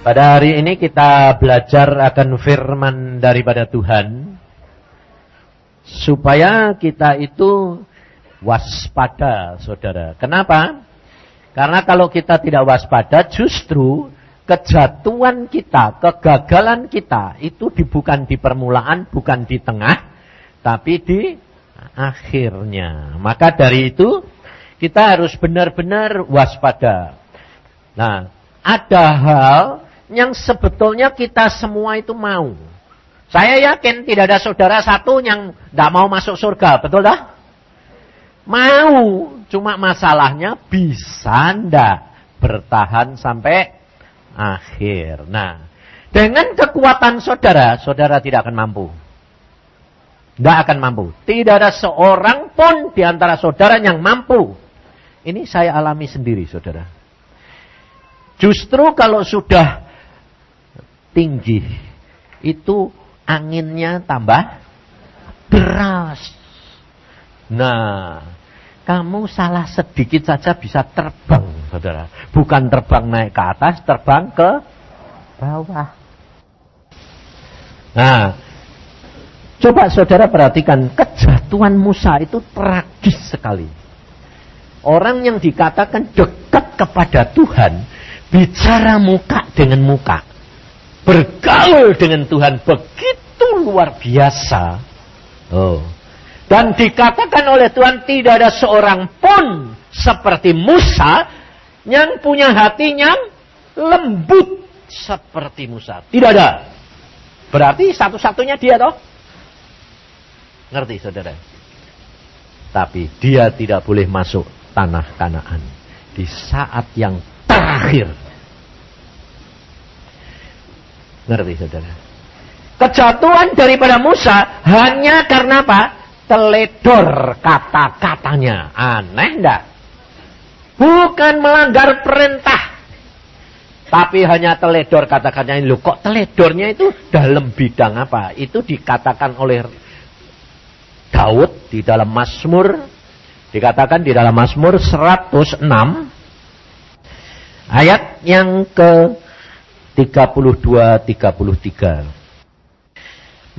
Pada hari ini kita belajar akan firman daripada Tuhan supaya kita itu waspada, Saudara. Kenapa? Karena kalau kita tidak waspada justru kejatuhan kita, kegagalan kita itu bukan di permulaan, bukan di tengah, tapi di akhirnya. Maka dari itu kita harus benar-benar waspada. Nah, ada hal yang sebetulnya kita semua itu mau. Saya yakin tidak ada saudara satu yang tidak mau masuk surga, betul dah? Mau, cuma masalahnya bisa ndak bertahan sampai akhir. Nah, dengan kekuatan saudara, saudara tidak akan mampu. Tidak akan mampu. Tidak ada seorang pun di antara saudara yang mampu. Ini saya alami sendiri, saudara. Justru kalau sudah tinggi, itu anginnya tambah deras. Nah, kamu salah sedikit saja bisa terbang, saudara. Bukan terbang naik ke atas, terbang ke bawah. Nah, coba saudara perhatikan, kejatuhan Musa itu tragis sekali. Orang yang dikatakan dekat kepada Tuhan, bicara muka dengan muka bergaul dengan Tuhan begitu luar biasa. Oh. Dan dikatakan oleh Tuhan tidak ada seorang pun seperti Musa yang punya hatinya lembut seperti Musa. Tidak ada. Berarti satu-satunya dia toh. Ngerti saudara? Tapi dia tidak boleh masuk tanah kanaan. Di saat yang terakhir Ngerti saudara? Kejatuhan daripada Musa hanya karena apa? Teledor kata-katanya. Aneh enggak? Bukan melanggar perintah. Tapi hanya teledor kata-katanya. Loh kok teledornya itu dalam bidang apa? Itu dikatakan oleh Daud di dalam Mazmur. Dikatakan di dalam Mazmur 106. Ayat yang ke 32-33.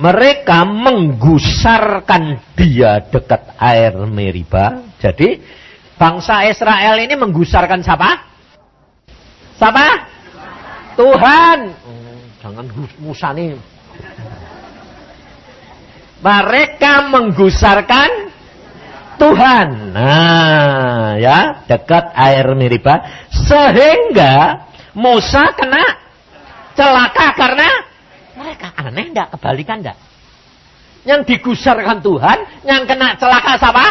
Mereka menggusarkan dia dekat air Meriba. Jadi bangsa Israel ini menggusarkan siapa? Siapa? Tuhan. Oh, jangan Musa nih. Mereka menggusarkan Tuhan. Nah, ya, dekat air Meriba sehingga Musa kena celaka karena mereka. Aneh enggak kebalikan enggak yang digusarkan Tuhan yang kena celaka siapa?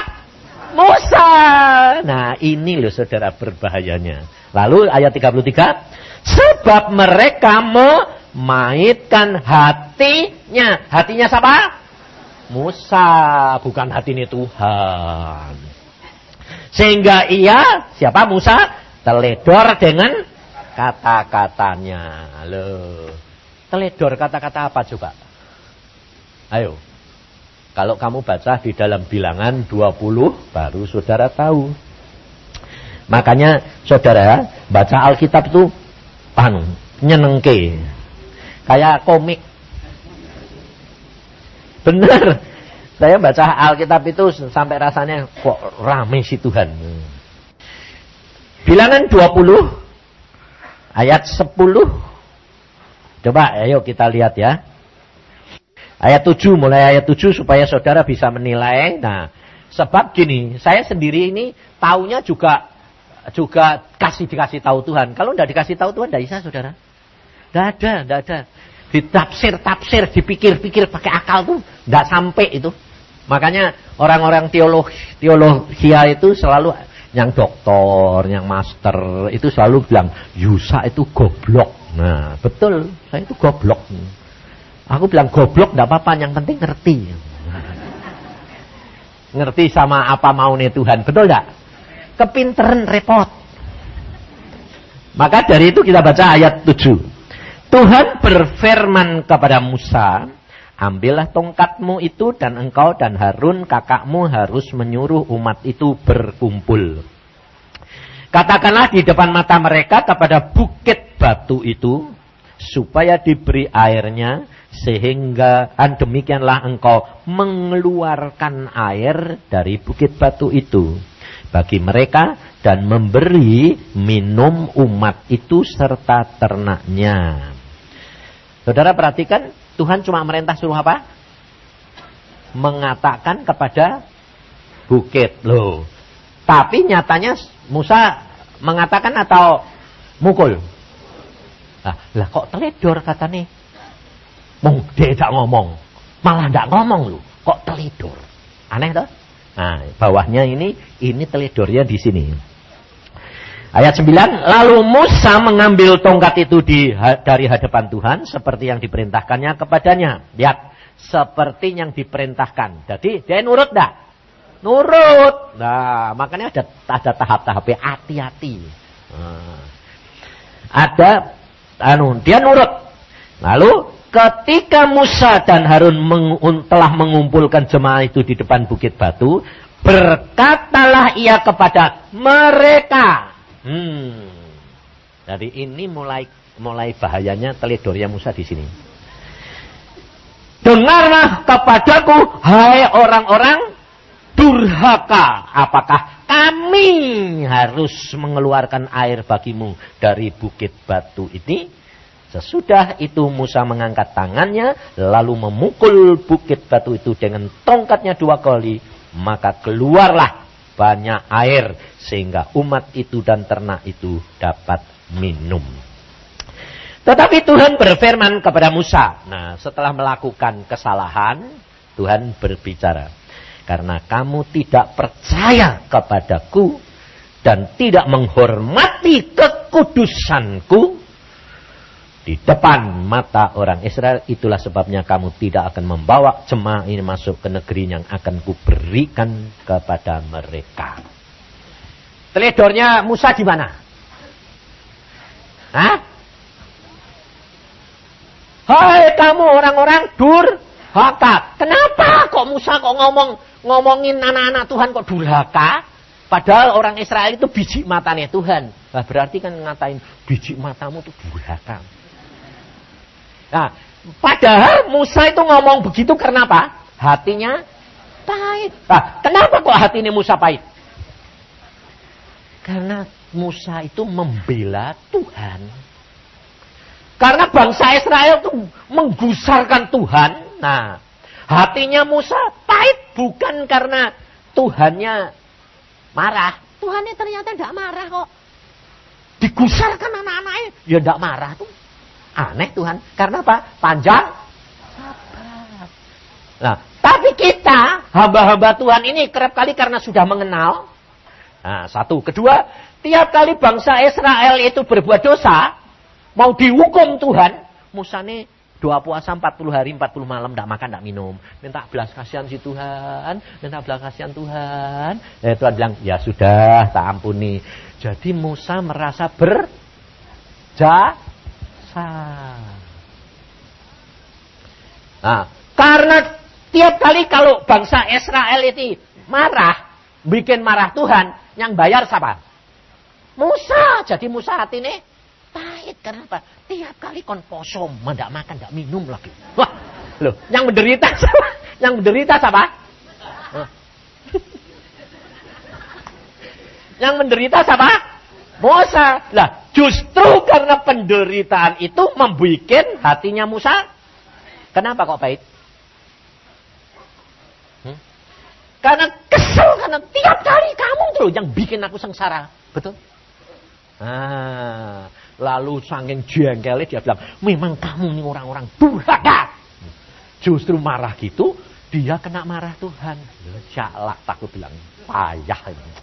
Musa. Nah ini loh saudara berbahayanya. Lalu ayat 33 sebab mereka memaitkan hatinya. Hatinya siapa? Musa bukan hati ini Tuhan. Sehingga ia siapa? Musa teledor dengan kata-katanya. Loh. Teledor kata-kata apa coba? Ayo. Kalau kamu baca di dalam bilangan 20 baru saudara tahu. Makanya saudara baca Alkitab itu pan nyenengke. Kayak komik. Benar. Saya baca Alkitab itu sampai rasanya kok rame sih Tuhan. Bilangan 20 Ayat 10. Coba ayo kita lihat ya. Ayat 7, mulai ayat 7 supaya saudara bisa menilai. Nah, sebab gini, saya sendiri ini taunya juga juga kasih dikasih tahu Tuhan. Kalau tidak dikasih tahu Tuhan, tidak bisa saudara. Tidak ada, tidak ada. Ditafsir-tafsir, dipikir-pikir pakai akal tuh, tidak sampai itu. Makanya orang-orang teolog teologia itu selalu yang doktor, yang master itu selalu bilang Yusa itu goblok. Nah, betul, saya itu goblok. Aku bilang goblok tidak apa-apa, yang penting ngerti. ngerti sama apa maunya Tuhan, betul tidak? Kepinteran repot. Maka dari itu kita baca ayat 7. Tuhan berfirman kepada Musa, Ambillah tongkatmu itu dan engkau dan Harun kakakmu harus menyuruh umat itu berkumpul. Katakanlah di depan mata mereka kepada bukit batu itu. supaya diberi airnya sehingga dan demikianlah engkau mengeluarkan air dari bukit batu itu bagi mereka dan memberi minum umat itu serta ternaknya. Saudara perhatikan, Tuhan cuma merintah suruh apa? Mengatakan kepada bukit loh. Tapi nyatanya Musa mengatakan atau mukul? Lah, lah kok teledor katanya? Mong dia tidak ngomong. Malah tidak ngomong loh. Kok teledor? Aneh toh? Nah, bawahnya ini ini teledornya di sini. Ayat 9, lalu Musa mengambil tongkat itu di, dari hadapan Tuhan seperti yang diperintahkannya kepadanya. Lihat, seperti yang diperintahkan. Jadi dia nurut enggak? Nurut. Nah, makanya ada ada tahap-tahapnya hati-hati. Nah, ada anu, dia nurut. Lalu ketika Musa dan Harun meng, telah mengumpulkan jemaah itu di depan bukit batu, berkatalah ia kepada mereka, Hmm. Jadi ini mulai mulai bahayanya teledornya Musa di sini. Dengarlah kepadaku, hai orang-orang durhaka. Apakah kami harus mengeluarkan air bagimu dari bukit batu ini? Sesudah itu Musa mengangkat tangannya, lalu memukul bukit batu itu dengan tongkatnya dua kali. Maka keluarlah banyak air sehingga umat itu dan ternak itu dapat minum. Tetapi Tuhan berfirman kepada Musa. Nah, setelah melakukan kesalahan, Tuhan berbicara. Karena kamu tidak percaya kepadaku dan tidak menghormati kekudusanku di depan mata orang Israel. Itulah sebabnya kamu tidak akan membawa jemaah ini masuk ke negeri yang akan kuberikan kepada mereka. Teledornya Musa di mana? Hah? Hai kamu orang-orang durhaka. Kenapa kok Musa kok ngomong ngomongin anak-anak Tuhan kok durhaka? Padahal orang Israel itu biji matanya Tuhan. Nah, berarti kan ngatain biji matamu itu durhaka. Nah, padahal Musa itu ngomong begitu karena apa? Hatinya pahit. Nah, kenapa kok hati ini Musa pahit? Karena Musa itu membela Tuhan. Karena bangsa Israel itu menggusarkan Tuhan. Nah, hatinya Musa pahit bukan karena Tuhannya marah. Tuhannya ternyata tidak marah kok. Digusarkan anak-anaknya, ya tidak marah tuh. Aneh Tuhan. Karena apa? Panjang. Nah, tapi kita, hamba-hamba Tuhan ini kerap kali karena sudah mengenal Nah, satu. Kedua, tiap kali bangsa Israel itu berbuat dosa, mau dihukum Tuhan, Musa ini doa puasa 40 hari, 40 malam, tidak makan, tidak minum. Minta belas kasihan si Tuhan, minta belas kasihan Tuhan. Eh, Tuhan bilang, ya sudah, tak ampuni. Jadi Musa merasa berjasa. Nah, karena tiap kali kalau bangsa Israel itu marah, bikin marah Tuhan, yang bayar siapa? Musa. Jadi Musa hati ini pahit. Kenapa? Tiap kali kon poso, tidak makan, tidak minum lagi. Wah, loh, yang menderita siapa? Yang menderita siapa? yang menderita siapa? Musa. Lah, justru karena penderitaan itu membuat hatinya Musa. Kenapa kok pahit? Karena kesel, karena tiap kali kamu tuh yang bikin aku sengsara. Betul? Ah, lalu saking jengkelnya dia bilang, memang kamu nih orang-orang durhaka. Justru marah gitu, dia kena marah Tuhan. Syalak takut bilang, payah ini.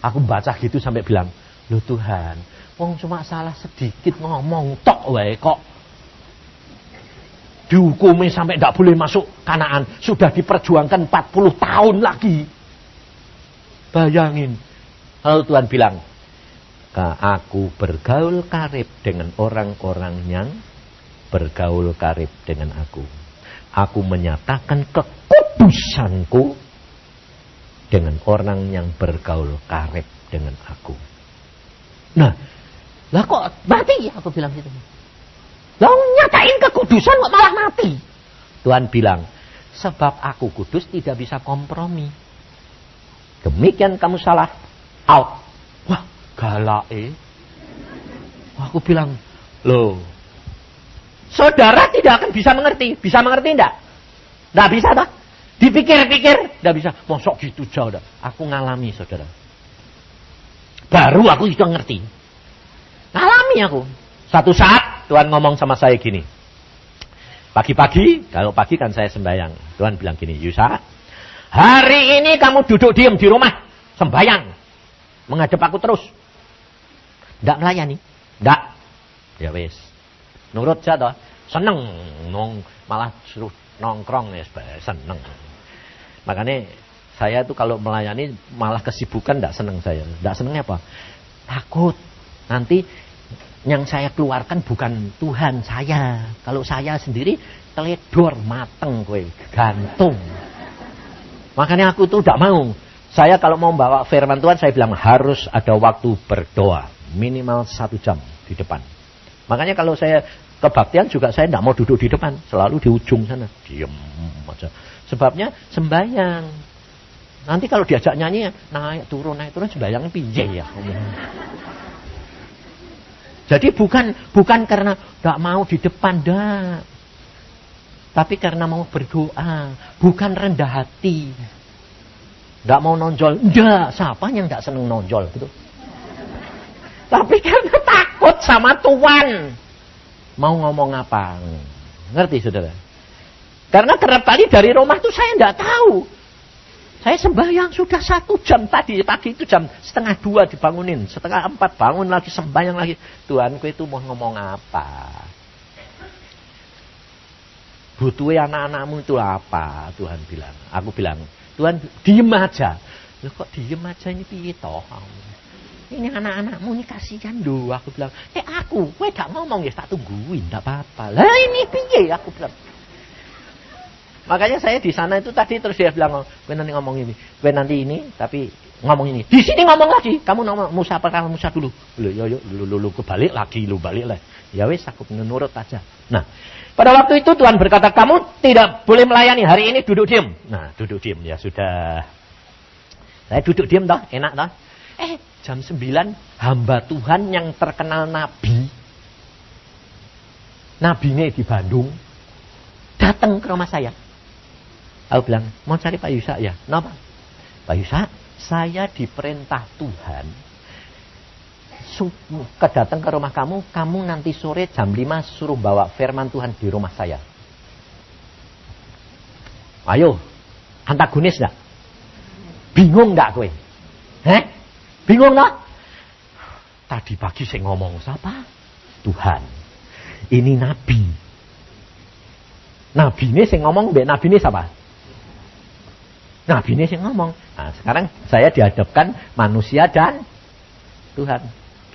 Aku baca gitu sampai bilang, lo Tuhan, wong cuma salah sedikit ngomong tok wae kok dihukumi sampai tidak boleh masuk kanaan. Sudah diperjuangkan 40 tahun lagi. Bayangin. Lalu Tuhan bilang, aku bergaul karib dengan orang-orang yang bergaul karib dengan aku. Aku menyatakan kekudusanku dengan orang yang bergaul karib dengan aku. Nah, lah kok mati ya aku bilang gitu. Lah nyatain kekudusan kok malah mati. Tuhan bilang, sebab aku kudus tidak bisa kompromi. Demikian kamu salah. Out. Wah, galak eh. Aku bilang, loh, saudara tidak akan bisa mengerti. Bisa mengerti enggak? Enggak bisa tak? Dipikir-pikir, enggak bisa. Mosok gitu jauh dah. Aku ngalami saudara. Baru aku juga ngerti. Ngalami aku. Satu saat Tuhan ngomong sama saya gini. Pagi-pagi, kalau pagi kan saya sembahyang. Tuhan bilang gini, Yusa, hari ini kamu duduk diam di rumah, sembahyang. Menghadap aku terus. Tidak melayani. Tidak. Ya wes. Nurut saja toh. Seneng. Nong, malah suruh nongkrong ya seneng. Makanya saya itu kalau melayani malah kesibukan tidak seneng saya. Tidak senengnya apa? Takut. Nanti yang saya keluarkan bukan Tuhan saya. Kalau saya sendiri teledor mateng gue gantung. Makanya aku tuh tidak mau. Saya kalau mau bawa firman Tuhan saya bilang harus ada waktu berdoa minimal satu jam di depan. Makanya kalau saya kebaktian juga saya tidak mau duduk di depan, selalu di ujung sana, diem aja. Sebabnya sembahyang. Nanti kalau diajak nyanyi naik turun naik turun sembahyang piye ya. Jadi bukan bukan karena gak mau di depan dah. Tapi karena mau berdoa, bukan rendah hati. Gak mau nonjol, enggak, siapa yang gak seneng nonjol gitu. Tapi karena takut sama Tuhan. Mau ngomong apa? Ngerti saudara? Karena kerap kali dari rumah tuh saya enggak tahu. Saya sembahyang sudah satu jam tadi pagi itu jam setengah dua dibangunin, setengah empat bangun lagi sembahyang lagi. Tuhanku itu mau ngomong apa? Butuhnya anak-anakmu itu apa? Tuhan bilang. Aku bilang, Tuhan diem aja. Loh kok diem aja ini piye toh? Ini anak-anakmu ini kasihan doh. Aku bilang, eh aku, gue gak ngomong ya tak tungguin, tak apa-apa. Lah ini piye? Aku bilang, Makanya saya di sana itu tadi terus dia bilang, gue nanti ngomong ini, gue nanti ini, tapi ngomong ini. Di sini ngomong lagi, kamu ngomong Musa apa kamu Musa dulu. Lu, yo, yo, lu, lu, lu, kebalik lagi, lu balik lah. Ya wes, aku menurut aja. Nah, pada waktu itu Tuhan berkata, kamu tidak boleh melayani hari ini duduk diam. Nah, duduk diam ya sudah. Saya duduk diam toh, enak toh. Eh, jam 9 hamba Tuhan yang terkenal nabi. Nabi ini di Bandung datang ke rumah saya. Aku bilang, mau cari Pak Yusa ya? Kenapa? Pak Yusa, saya diperintah Tuhan kedatang ke rumah kamu, kamu nanti sore jam 5 suruh bawa firman Tuhan di rumah saya. Ayo, antagonis enggak? Bingung enggak kowe? Heh? Bingung enggak? Tadi pagi saya ngomong siapa? Tuhan. Ini nabi. Nabi ini saya ngomong, nabi ini siapa? Nabi ini yang ngomong. Nah, sekarang saya dihadapkan manusia dan Tuhan.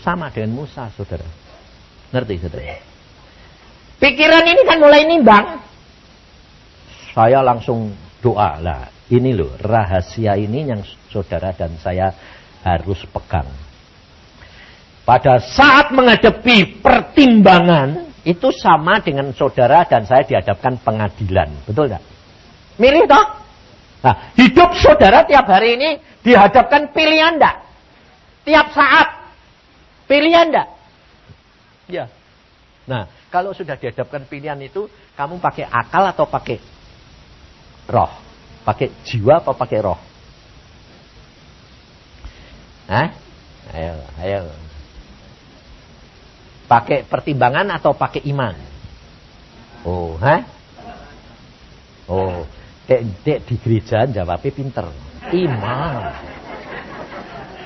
Sama dengan Musa, saudara. Ngerti, saudara? Pikiran ini kan mulai nimbang. Saya langsung doa. Lah, ini loh, rahasia ini yang saudara dan saya harus pegang. Pada saat menghadapi pertimbangan, itu sama dengan saudara dan saya dihadapkan pengadilan. Betul tidak? Milih toh? Nah, hidup saudara tiap hari ini dihadapkan pilihan enggak? Tiap saat. Pilihan enggak? Ya. Nah, kalau sudah dihadapkan pilihan itu, kamu pakai akal atau pakai roh? Pakai jiwa atau pakai roh? Hah? Ayo, ayo. Pakai pertimbangan atau pakai iman? Oh, hah? Oh, Dek, dek di gereja jawabnya pinter. Iman.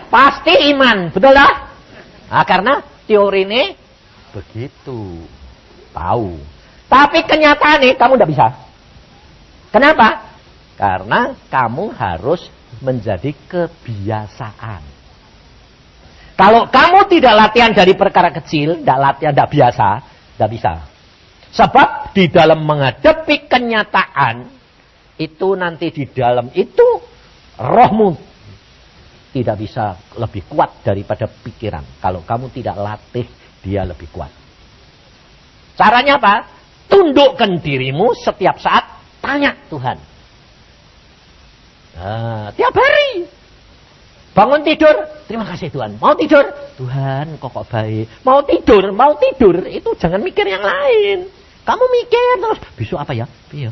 Pasti iman, betul lah? Nah, karena teori ini begitu. Tahu. Tapi kenyataan nih kamu tidak bisa. Kenapa? Karena kamu harus menjadi kebiasaan. Kalau kamu tidak latihan dari perkara kecil, tidak latihan, tidak biasa, tidak bisa. Sebab di dalam menghadapi kenyataan, itu nanti di dalam itu rohmu tidak bisa lebih kuat daripada pikiran. Kalau kamu tidak latih, dia lebih kuat. Caranya apa? Tundukkan dirimu setiap saat tanya Tuhan. Nah, tiap hari. Bangun tidur, terima kasih Tuhan. Mau tidur, Tuhan kok kok baik. Mau tidur, mau tidur, itu jangan mikir yang lain. Kamu mikir terus, besok apa ya? Iya,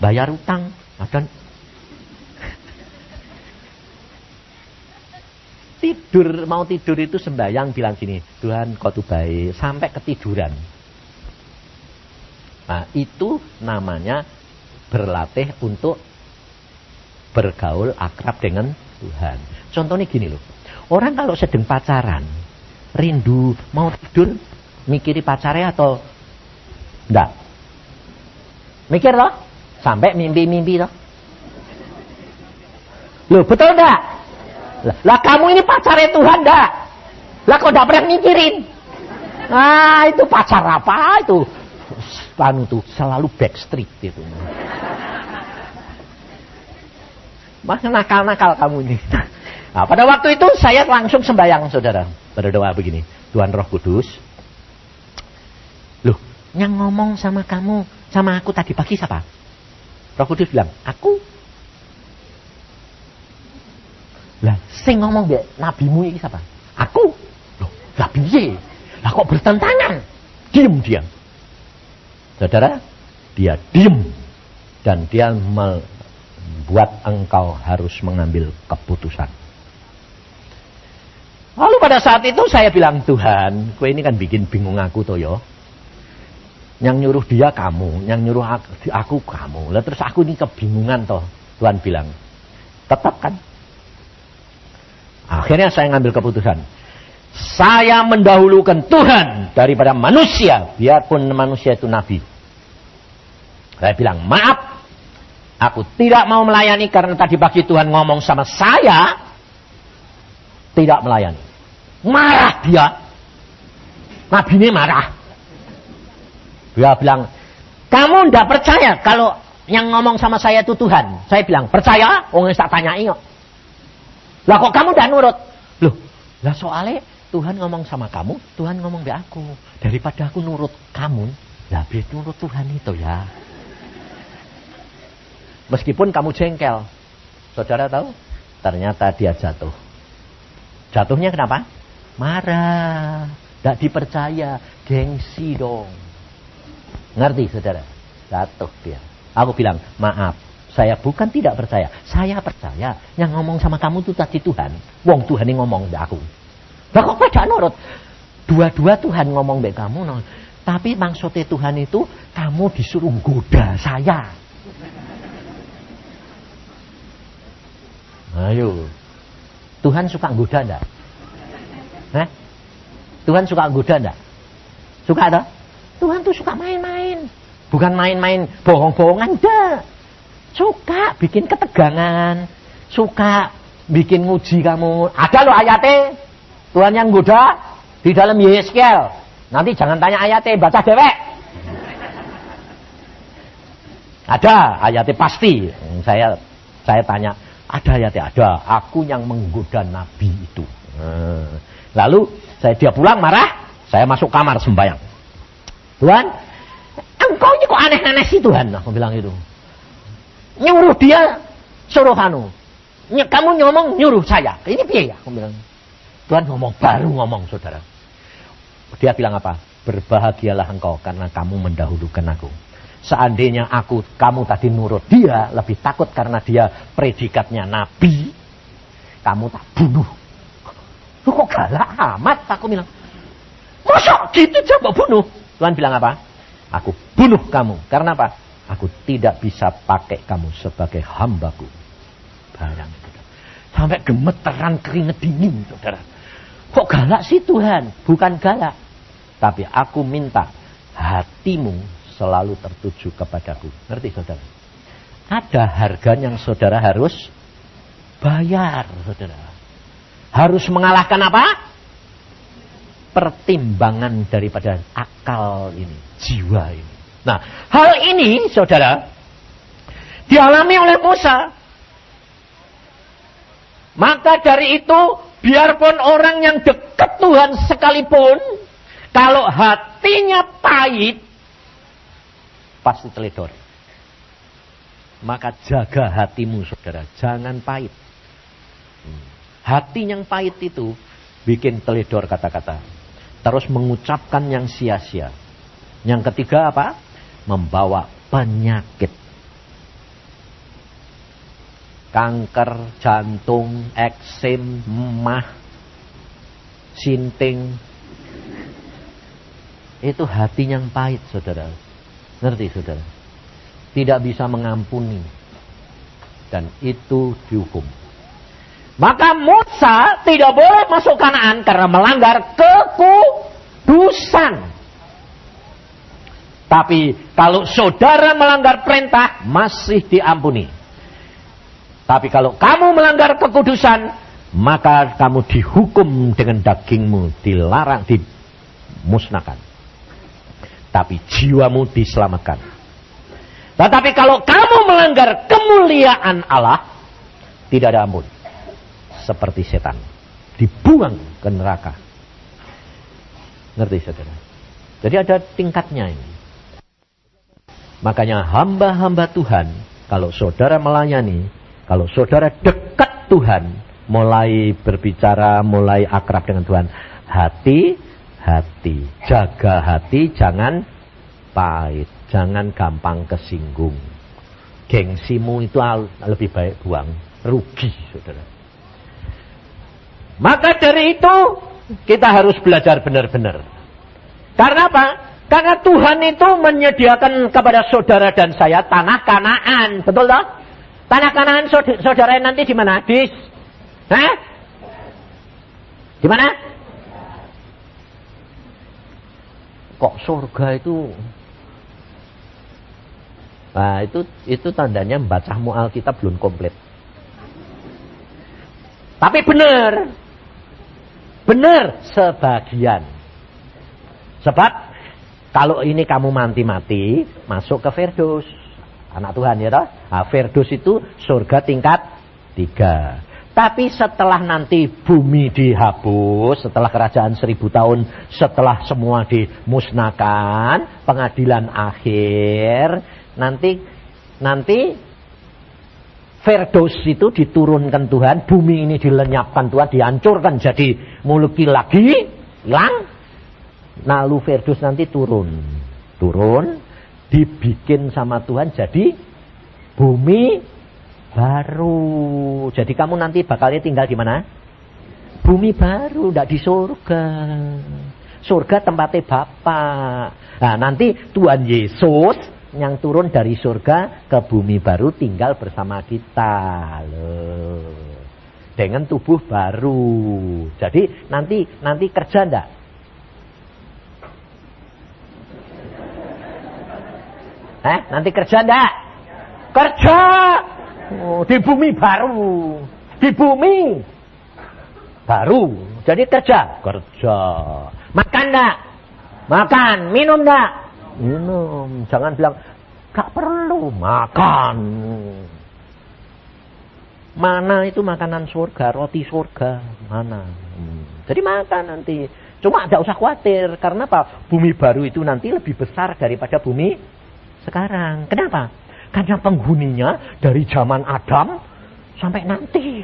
bayar utang. Dan tidur, mau tidur itu sembahyang bilang gini, Tuhan kau tuh baik, sampai ketiduran. Nah, itu namanya berlatih untuk bergaul akrab dengan Tuhan. Contohnya gini loh. Orang kalau sedang pacaran, rindu, mau tidur, mikiri pacarnya atau enggak? Mikir loh. Sampai mimpi-mimpi loh. Loh, betul enggak? Lah, lah kamu ini pacarnya Tuhan enggak? Lah kok enggak pernah mikirin? Ah, itu pacar apa itu? Panu tuh selalu backstreet itu. Masa nakal-nakal kamu ini. Nah, pada waktu itu saya langsung sembahyang, saudara. Berdoa begini, Tuhan Roh Kudus. Loh, yang ngomong sama kamu, sama aku tadi pagi siapa? Roh Kudus bilang, aku. Lah, sing ngomong be nabimu ini siapa? Aku. Loh, lah piye? Lah kok bertentangan? Diam dia. Saudara, dia diam dan dia buat engkau harus mengambil keputusan. Lalu pada saat itu saya bilang, Tuhan, kue ini kan bikin bingung aku toh yo. Yang nyuruh dia kamu, yang nyuruh aku, aku kamu. Lalu terus aku ini kebingungan toh. Tuhan bilang, tetap kan. Akhirnya saya ngambil keputusan. Saya mendahulukan Tuhan daripada manusia, biarpun manusia itu nabi. Saya bilang, maaf, Aku tidak mau melayani karena tadi pagi Tuhan ngomong sama saya. Tidak melayani. Marah dia. Nabi ini marah. Dia bilang, kamu tidak percaya kalau yang ngomong sama saya itu Tuhan. Saya bilang, percaya? Oh, tak tanyai kok. Lah kok kamu tidak nurut? Loh, lah soalnya Tuhan ngomong sama kamu, Tuhan ngomong ke aku. Daripada aku nurut kamu, lah nurut Tuhan itu ya. Meskipun kamu jengkel. Saudara tahu? Ternyata dia jatuh. Jatuhnya kenapa? Marah. Tidak dipercaya. Gengsi dong. Ngerti saudara? Jatuh dia. Aku bilang, maaf. Saya bukan tidak percaya. Saya percaya. Yang ngomong sama kamu itu tadi Tuhan. Wong Tuhan yang ngomong ke aku. Lah kok pada nurut? Dua-dua Tuhan ngomong ke kamu. No. Tapi maksudnya Tuhan itu kamu disuruh goda saya. Ayo. Tuhan suka goda enggak? Hah? Tuhan suka goda enggak? Suka ada? Tuhan tuh suka main-main. Bukan main-main bohong-bohongan enggak. Suka bikin ketegangan. Suka bikin nguji kamu. Ada loh ayatnya. Tuhan yang goda di dalam Yeskel. Nanti jangan tanya ayatnya, baca dewek. Ada ayatnya pasti. Saya saya tanya, ada ya ada. Aku yang menggoda Nabi itu. Eh. Lalu saya dia pulang marah. Saya masuk kamar sembahyang. Tuhan, engkau ini kok aneh-aneh sih Tuhan. Aku bilang itu. Nyuruh dia suruh anu. Kamu ngomong nyuruh saya. Ini biaya. Aku bilang. Tuhan ngomong baru ngomong saudara. Dia bilang apa? Berbahagialah engkau karena kamu mendahulukan aku. Seandainya aku, kamu tadi nurut dia, lebih takut karena dia predikatnya nabi, kamu tak bunuh. Lu kok galak amat? Aku bilang, masa gitu coba bunuh? Tuhan bilang apa? Aku bunuh kamu. Karena apa? Aku tidak bisa pakai kamu sebagai hambaku. Bayang, Sampai gemeteran keringet dingin, saudara. Kok galak sih Tuhan? Bukan galak. Tapi aku minta hatimu selalu tertuju kepadaku. Ngerti saudara? Ada harga yang saudara harus bayar, saudara. Harus mengalahkan apa? Pertimbangan daripada akal ini, jiwa ini. Nah, hal ini, saudara, dialami oleh Musa. Maka dari itu, biarpun orang yang dekat Tuhan sekalipun, kalau hatinya pahit, pasti teledor. Maka jaga hatimu saudara, jangan pahit. Hmm. Hati yang pahit itu bikin teledor kata-kata. Terus mengucapkan yang sia-sia. Yang ketiga apa? Membawa penyakit. Kanker, jantung, eksim, mah, sinting. Itu hati yang pahit saudara. Ngerti saudara? Tidak bisa mengampuni. Dan itu dihukum. Maka Musa tidak boleh masuk Kanaan karena melanggar kekudusan. Tapi kalau saudara melanggar perintah masih diampuni. Tapi kalau kamu melanggar kekudusan maka kamu dihukum dengan dagingmu dilarang dimusnahkan. Tapi jiwamu diselamatkan. Tetapi kalau kamu melanggar kemuliaan Allah tidak ada ampun seperti setan. Dibuang ke neraka. Ngerti saudara? Jadi ada tingkatnya ini. Makanya hamba-hamba Tuhan, kalau saudara melayani, kalau saudara dekat Tuhan, mulai berbicara, mulai akrab dengan Tuhan, hati, hati, jaga hati, jangan pahit, jangan gampang kesinggung. Gengsimu itu lebih baik buang, rugi saudara. Maka dari itu kita harus belajar benar-benar. Karena apa? Karena Tuhan itu menyediakan kepada saudara dan saya tanah kanaan. Betul toh? Tanah kanaan saudara nanti di mana? Di Hah? Di mana? Kok surga itu Nah, itu itu tandanya membacamu Alkitab belum komplit. Tapi benar, Benar sebagian. Sebab kalau ini kamu mati-mati masuk ke Firdaus. Anak Tuhan ya toh? Nah, Firdaus itu surga tingkat tiga. Tapi setelah nanti bumi dihapus, setelah kerajaan seribu tahun, setelah semua dimusnahkan, pengadilan akhir, nanti nanti Firdaus itu diturunkan Tuhan, bumi ini dilenyapkan Tuhan, dihancurkan jadi muluki lagi, hilang. Lalu Firdaus nanti turun. Turun, dibikin sama Tuhan jadi bumi baru. Jadi kamu nanti bakalnya tinggal di mana? Bumi baru, tidak di surga. Surga tempatnya Bapak. Nah nanti Tuhan Yesus yang turun dari surga ke bumi baru tinggal bersama kita loh. Dengan tubuh baru. Jadi nanti nanti kerja ndak? Eh, nanti kerja ndak? Kerja. Oh, di bumi baru. Di bumi baru. Jadi kerja, kerja. Makan ndak? Makan, minum ndak? Minum. Jangan bilang, gak perlu makan. Mana itu makanan surga, roti surga, mana. Hmm. Jadi makan nanti. Cuma tidak usah khawatir, karena apa? Bumi baru itu nanti lebih besar daripada bumi sekarang. Kenapa? Karena penghuninya dari zaman Adam sampai nanti.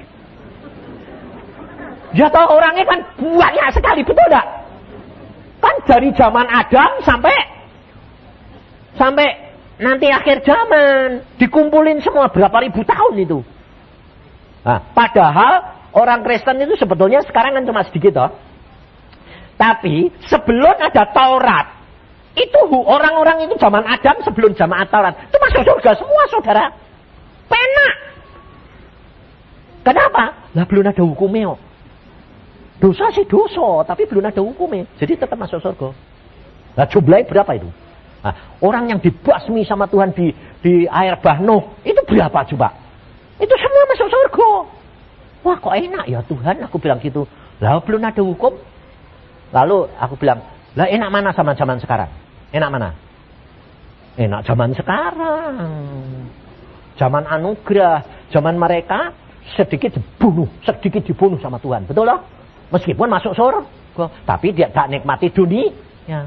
Ya tahu orangnya kan banyak sekali, betul tidak? Kan dari zaman Adam sampai Sampai nanti akhir zaman. Dikumpulin semua berapa ribu tahun itu. Nah, padahal orang Kristen itu sebetulnya sekarang kan cuma sedikit toh. Tapi sebelum ada Taurat, itu orang-orang itu zaman Adam sebelum zaman Taurat. Itu masuk surga semua saudara. Penak. Kenapa? Lah belum ada hukumnya. Dosa sih dosa, tapi belum ada hukumnya. Jadi tetap masuk surga. Nah jumlahnya berapa itu? Nah, orang yang dibasmi sama Tuhan di di air bah Nuh, itu berapa coba? Itu semua masuk surga. Wah kok enak ya Tuhan, aku bilang gitu. Lalu belum ada hukum. Lalu aku bilang, lah enak mana sama zaman sekarang? Enak mana? Enak zaman sekarang. Zaman anugerah, zaman mereka sedikit dibunuh, sedikit dibunuh sama Tuhan. Betul loh? Meskipun masuk surga, tapi dia tak nikmati dunia.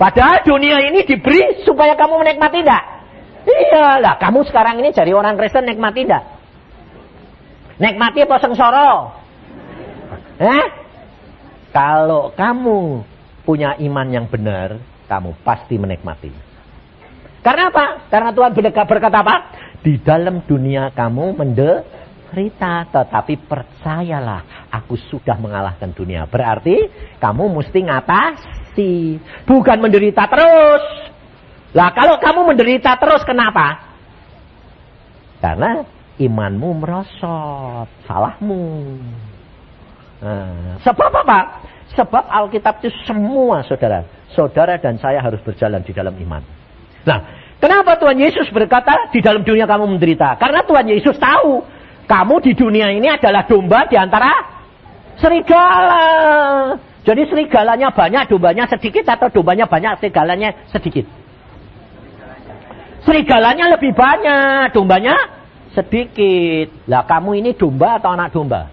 Padahal dunia ini diberi supaya kamu menikmati tidak? Iya lah, kamu sekarang ini jadi orang Kristen nikmati tidak? Nikmati apa sengsara? Eh? Kalau kamu punya iman yang benar, kamu pasti menikmati. Karena apa? Karena Tuhan berkata apa? Di dalam dunia kamu menderita, tetapi percayalah, aku sudah mengalahkan dunia. Berarti kamu mesti ngatasi, bukan menderita terus. Lah kalau kamu menderita terus kenapa? Karena imanmu merosot, salahmu. Nah, sebab apa? Sebab Alkitab itu semua saudara. Saudara dan saya harus berjalan di dalam iman. Nah, kenapa Tuhan Yesus berkata di dalam dunia kamu menderita? Karena Tuhan Yesus tahu kamu di dunia ini adalah domba di antara serigala. Jadi serigalanya banyak, dombanya sedikit atau dombanya banyak, serigalanya sedikit. Serigalanya lebih banyak, dombanya sedikit. Lah kamu ini domba atau anak domba?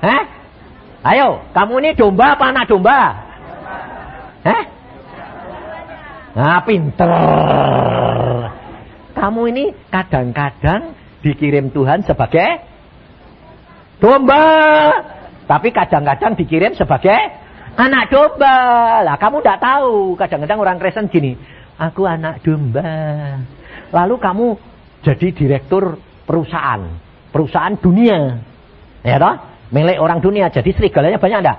Hah? Ayo, kamu ini domba apa anak domba? Hah? Nah, pinter. Kamu ini kadang-kadang dikirim Tuhan sebagai domba. Tapi kadang-kadang dikirim sebagai anak domba. Lah, kamu tidak tahu. Kadang-kadang orang Kristen gini. Aku anak domba. Lalu kamu jadi direktur perusahaan. Perusahaan dunia. Ya toh? milik orang dunia. Jadi serigalanya banyak enggak?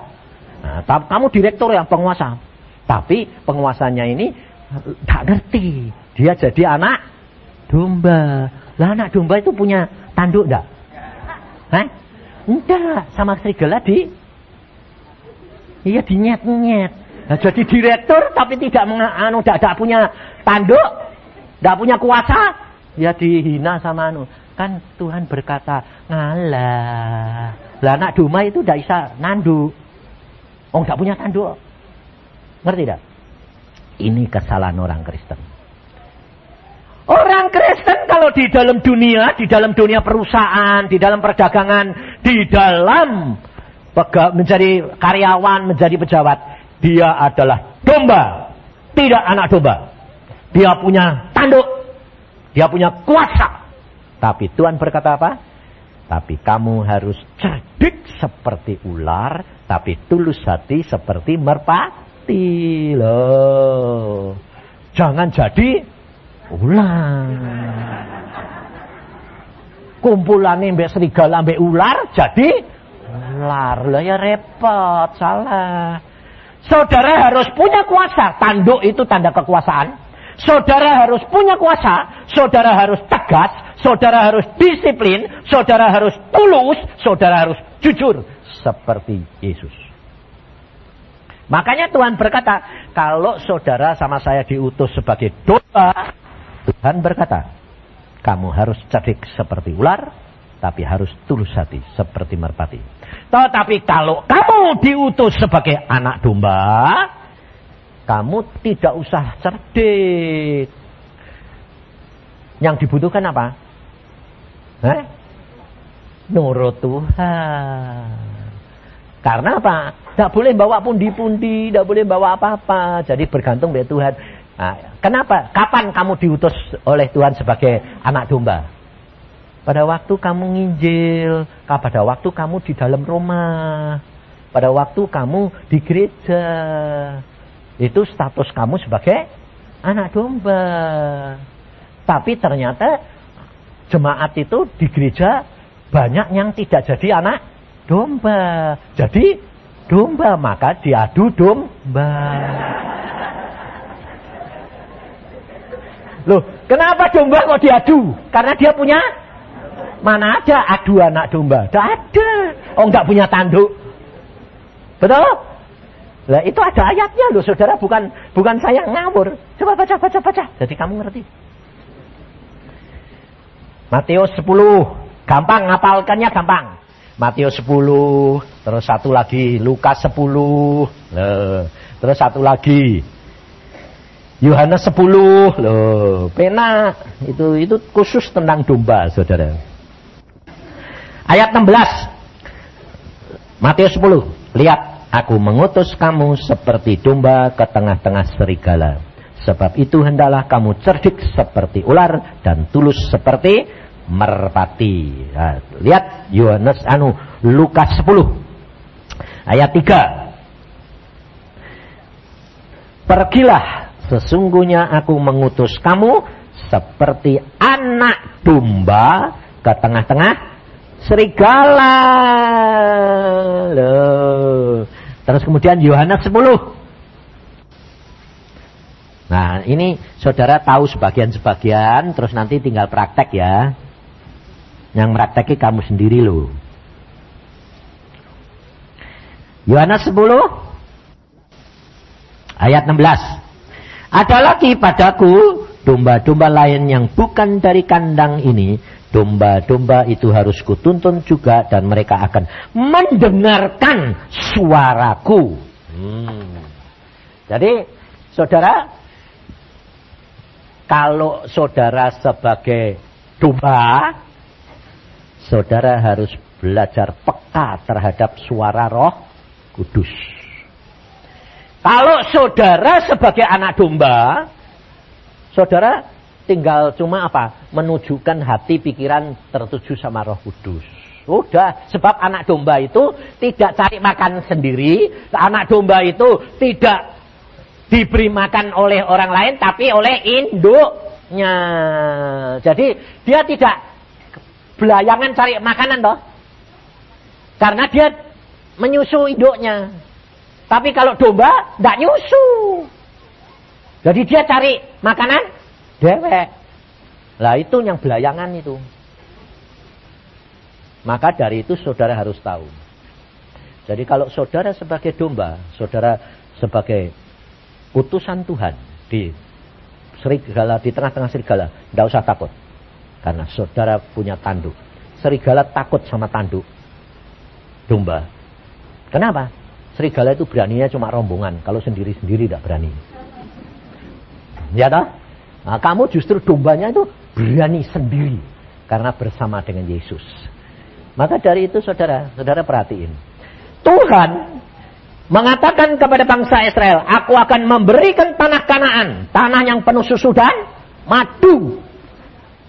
Nah, kamu direktur yang penguasa. Tapi penguasanya ini tak ngerti. Dia jadi anak domba. Lah anak domba itu punya tanduk enggak? Hah? Enggak, sama serigala di Iya dinyet-nyet. Nah, jadi direktur tapi tidak anu tidak punya tanduk, tidak punya kuasa, ya dihina sama anu. Kan Tuhan berkata, ngalah. Lah anak domba itu tidak bisa nanduk. Oh, tidak punya tanduk. Ngerti tidak? Ini kesalahan orang Kristen. Orang Kristen kalau di dalam dunia, di dalam dunia perusahaan, di dalam perdagangan, di dalam menjadi karyawan, menjadi pejabat, dia adalah domba, tidak anak domba. Dia punya tanduk, dia punya kuasa, tapi Tuhan berkata apa? Tapi kamu harus cerdik seperti ular, tapi tulus hati seperti merpati. Loh. Jangan jadi ular. Kumpulan mbek serigala mbek ular jadi ular. Lah ya repot, salah. Saudara harus punya kuasa. Tanduk itu tanda kekuasaan. Saudara harus punya kuasa, saudara harus tegas, saudara harus disiplin, saudara harus tulus, saudara harus jujur seperti Yesus. Makanya Tuhan berkata, kalau saudara sama saya diutus sebagai domba, Tuhan berkata, kamu harus cerdik seperti ular, tapi harus tulus hati seperti merpati. Tetapi kalau kamu diutus sebagai anak domba, kamu tidak usah cerdik. Yang dibutuhkan apa? Eh? Nurut Tuhan. Karena apa? Tidak boleh bawa pundi-pundi, tidak boleh bawa apa-apa. Jadi bergantung pada Tuhan. Nah, kenapa? Kapan kamu diutus oleh Tuhan sebagai anak domba? Pada waktu kamu nginjil, pada waktu kamu di dalam rumah, pada waktu kamu di gereja. Itu status kamu sebagai anak domba. Tapi ternyata jemaat itu di gereja banyak yang tidak jadi anak domba. Jadi domba maka diadu domba. Loh, kenapa domba kok diadu? Karena dia punya mana ada adu anak domba? Tidak ada. Oh, nggak punya tanduk. Betul? Lah itu ada ayatnya loh saudara, bukan bukan saya ngawur. Coba baca, baca, baca. Jadi kamu ngerti. Matius 10. Gampang, ngapalkannya gampang. Matius 10. Terus satu lagi. Lukas 10. Loh. Terus satu lagi. Yohanes 10. Loh. Pena. Itu, itu khusus tentang domba saudara. Ayat 16. Matius 10. Lihat aku mengutus kamu seperti domba ke tengah-tengah serigala. Sebab itu hendaklah kamu cerdik seperti ular dan tulus seperti merpati. Nah, lihat Yohanes anu Lukas 10 ayat 3. Pergilah sesungguhnya aku mengutus kamu seperti anak domba ke tengah-tengah serigala. Loh. Terus kemudian Yohanes 10. Nah, ini saudara tahu sebagian-sebagian, terus nanti tinggal praktek ya. Yang prakteknya kamu sendiri loh. Yohanes 10 ayat 16. Ada lagi padaku domba-domba lain yang bukan dari kandang ini Domba-domba itu harus kutuntun juga dan mereka akan mendengarkan suaraku. Hmm. Jadi, saudara, kalau saudara sebagai domba, saudara harus belajar peka terhadap suara roh kudus. Kalau saudara sebagai anak domba, saudara tinggal cuma apa? Menunjukkan hati pikiran tertuju sama Roh Kudus. Udah, sebab anak domba itu tidak cari makan sendiri, anak domba itu tidak diberi makan oleh orang lain tapi oleh induknya. Jadi dia tidak belayangan cari makanan toh. Karena dia menyusu induknya. Tapi kalau domba tidak nyusu. Jadi dia cari makanan Dewek. Lah itu yang belayangan itu. Maka dari itu saudara harus tahu. Jadi kalau saudara sebagai domba, saudara sebagai utusan Tuhan di serigala di tengah-tengah serigala, tidak usah takut. Karena saudara punya tanduk. Serigala takut sama tanduk domba. Kenapa? Serigala itu beraninya cuma rombongan, kalau sendiri-sendiri tidak berani. Ya toh? Nah, kamu justru dombanya itu berani sendiri karena bersama dengan Yesus. Maka dari itu saudara, saudara perhatiin. Tuhan mengatakan kepada bangsa Israel, aku akan memberikan tanah kanaan, tanah yang penuh susu dan madu.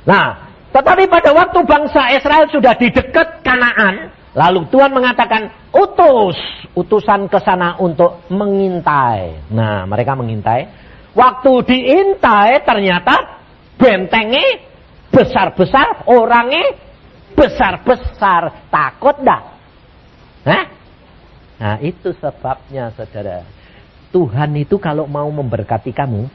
Nah, tetapi pada waktu bangsa Israel sudah di dekat kanaan, lalu Tuhan mengatakan, utus, utusan ke sana untuk mengintai. Nah, mereka mengintai. Waktu diintai ternyata bentengnya besar-besar, orangnya besar-besar. Takut dah. Nah, nah itu sebabnya saudara. Tuhan itu kalau mau memberkati kamu,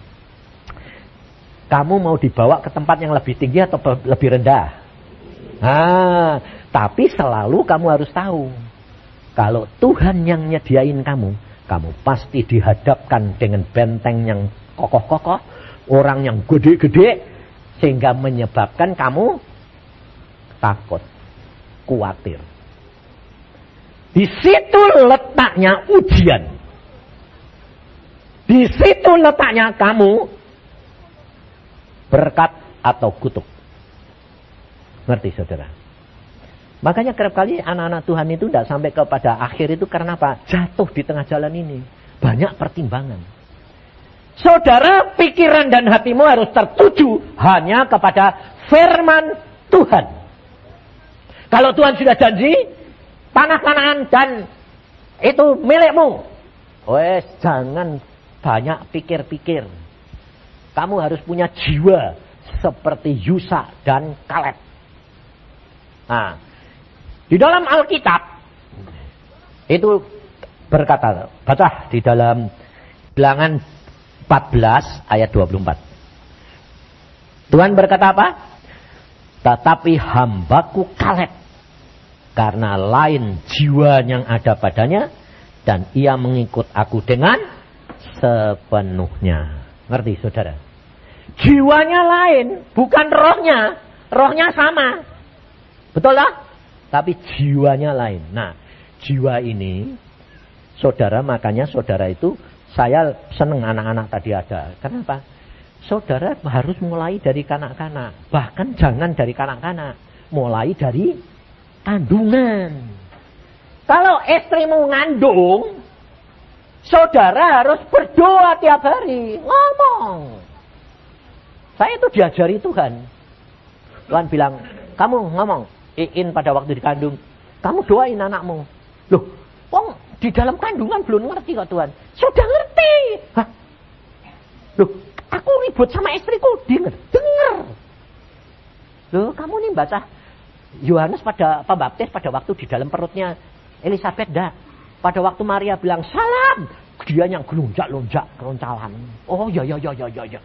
kamu mau dibawa ke tempat yang lebih tinggi atau lebih rendah? Nah, tapi selalu kamu harus tahu. Kalau Tuhan yang nyediain kamu, kamu pasti dihadapkan dengan benteng yang kokoh-kokoh, orang yang gede-gede, sehingga menyebabkan kamu takut, khawatir. Di situ letaknya ujian. Di situ letaknya kamu berkat atau kutuk. Ngerti saudara? Makanya kerap kali anak-anak Tuhan itu tidak sampai kepada akhir itu karena apa? Jatuh di tengah jalan ini. Banyak pertimbangan. Saudara, pikiran dan hatimu harus tertuju hanya kepada firman Tuhan. Kalau Tuhan sudah janji, tanah kanaan dan itu milikmu. Wes, jangan banyak pikir-pikir. Kamu harus punya jiwa seperti Yusa dan Kaleb. Nah, di dalam Alkitab itu berkata, baca di dalam bilangan 14 ayat 24. Tuhan berkata apa? Tetapi hambaku Kaleb karena lain jiwa yang ada padanya dan ia mengikut aku dengan sepenuhnya. Ngerti saudara? Jiwanya lain, bukan rohnya. Rohnya sama. Betul lah? Tapi jiwanya lain. Nah, jiwa ini, saudara makanya saudara itu saya senang anak-anak tadi ada. Kenapa? Saudara harus mulai dari kanak-kanak. Bahkan jangan dari kanak-kanak. Mulai dari kandungan. Kalau istrimu ngandung, Saudara harus berdoa tiap hari. Ngomong. Saya itu diajari Tuhan. Tuhan bilang, kamu ngomong. Iin pada waktu dikandung. Kamu doain anakmu. Loh, wong di dalam kandungan belum ngerti kok Tuhan. Sudah ngerti. Hah? Loh, aku ribut sama istriku. Dengar, dengar. Loh, kamu nih baca Yohanes pada pembaptis pada waktu di dalam perutnya Elizabeth dah. Pada waktu Maria bilang salam, dia yang gelunjak-lunjak keroncalan. Oh ya ya ya ya ya ya.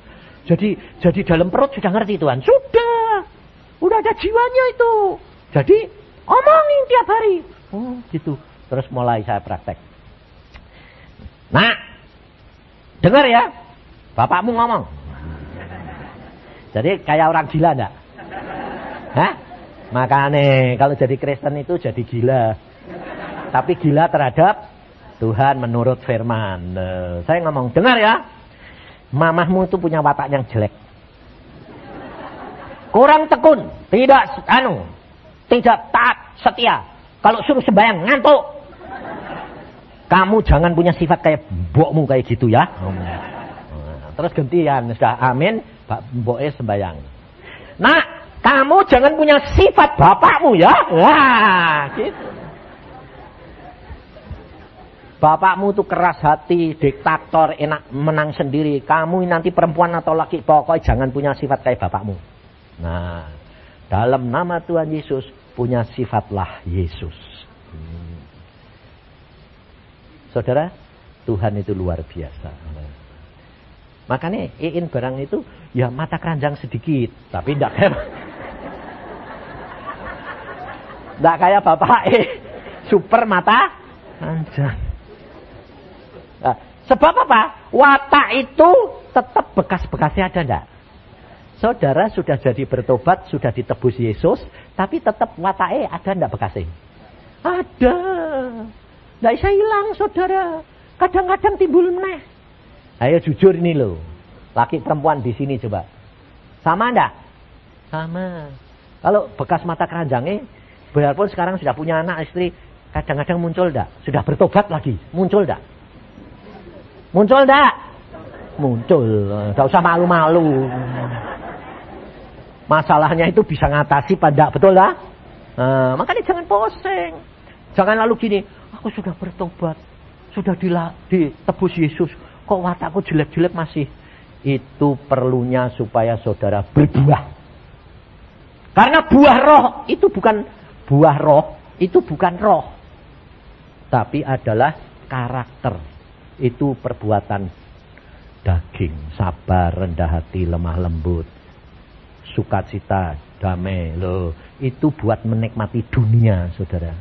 Jadi jadi dalam perut sudah ngerti Tuhan. Sudah. Udah ada jiwanya itu. Jadi omongin tiap hari. Oh gitu. Terus mulai saya praktek. Nah, dengar ya. Bapakmu ngomong. Jadi kayak orang gila enggak? Hah? Makanya kalau jadi Kristen itu jadi gila. Tapi gila terhadap Tuhan menurut firman. Nah, saya ngomong, dengar ya. Mamahmu itu punya watak yang jelek. Kurang tekun, tidak anu, tidak taat, setia. Kalau suruh sembahyang ngantuk. Kamu jangan punya sifat kayak mbokmu kayak gitu ya. Nah, terus gantian, sudah amin, mboknya sembahyang. Nah, kamu jangan punya sifat bapakmu ya. Wah, gitu. Bapakmu tuh keras hati, diktator, enak menang sendiri. Kamu nanti perempuan atau laki, pokoknya jangan punya sifat kayak bapakmu. Nah, dalam nama Tuhan Yesus, punya sifatlah Yesus. Saudara, Tuhan itu luar biasa. Makanya iin barang itu ya mata keranjang sedikit, tapi tidak kayak tidak kayak bapak eh super mata keranjang. Nah, sebab apa? Watak itu tetap bekas-bekasnya ada enggak? Saudara sudah jadi bertobat, sudah ditebus Yesus, tapi tetap wataknya ada enggak bekasnya? Ada. Enggak bisa hilang, saudara. Kadang-kadang timbul meneh. Ayo jujur ini loh. Laki perempuan di sini coba. Sama enggak? Sama. Kalau bekas mata keranjangnya, biarpun sekarang sudah punya anak istri, kadang-kadang muncul enggak? Sudah bertobat lagi, muncul enggak? Muncul enggak? Muncul. Enggak usah malu-malu. Masalahnya itu bisa ngatasi pada betul lah? Nah, makanya jangan poseng. Jangan lalu gini, aku sudah bertobat. Sudah ditebus Yesus. Kok watakku jelek-jelek masih? Itu perlunya supaya saudara berbuah. Karena buah roh itu bukan buah roh, itu bukan roh. Tapi adalah karakter itu perbuatan daging, sabar, rendah hati, lemah lembut, sukacita, damai. Loh, itu buat menikmati dunia, Saudara.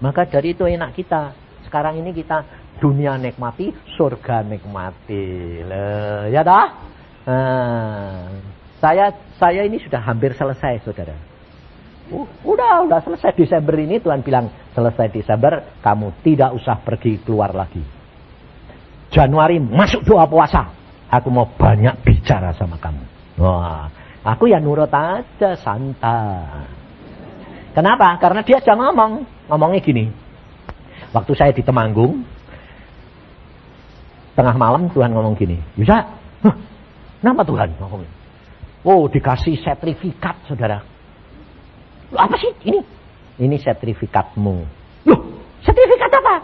Maka dari itu enak kita. Sekarang ini kita dunia nikmati, surga nikmati. Loh, ya dah? Saya saya ini sudah hampir selesai, Saudara. Uh, udah, udah selesai Desember ini Tuhan bilang selesai Desember kamu tidak usah pergi keluar lagi. Januari masuk doa puasa. Aku mau banyak bicara sama kamu. Wah, aku ya nurut aja santai. Kenapa? Karena dia jangan ngomong. Ngomongnya gini. Waktu saya di Temanggung, tengah malam Tuhan ngomong gini. Bisa? Kenapa Tuhan ngomong? Oh, dikasih sertifikat, saudara. Apa sih ini? Ini sertifikatmu. Loh, sertifikat apa?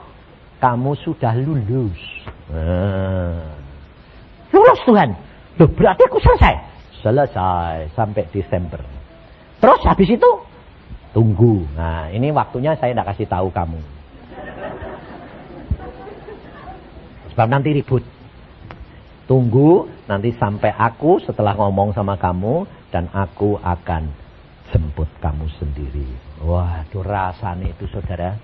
Kamu sudah lulus. Nah. Lulus Tuhan. Loh, berarti aku selesai. Selesai sampai Desember. Terus habis itu tunggu. Nah, ini waktunya saya tidak kasih tahu kamu. Sebab nanti ribut. Tunggu nanti sampai aku setelah ngomong sama kamu dan aku akan jemput kamu sendiri. Wah, itu rasanya itu saudara.